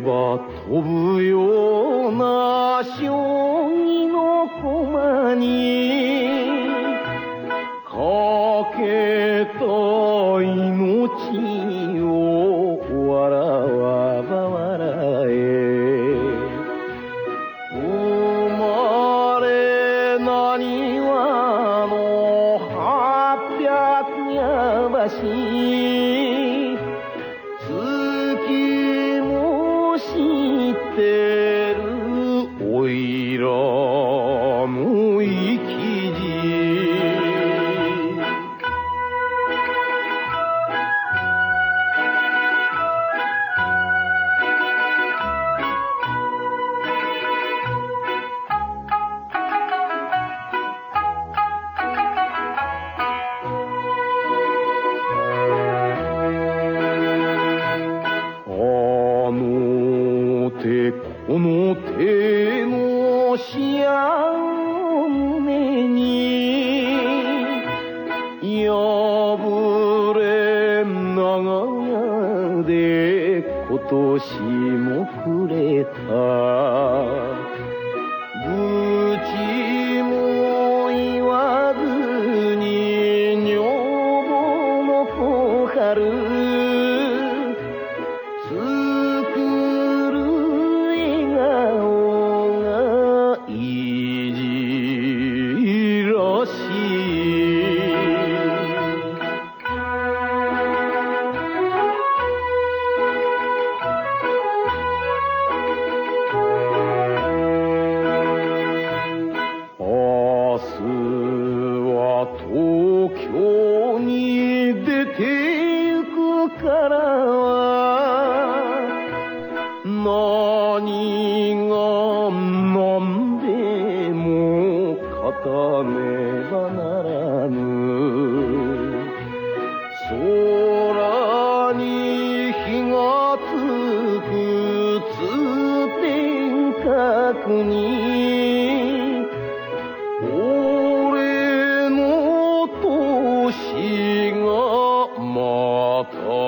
ば飛ぶような将棋の駒にかけた命を笑わば笑え生まれなにわの八百やばこの手のしあ胸に破れ長屋で今年も触れた。何が何たねばならぬ。空に火がつく通天閣に俺の年がまた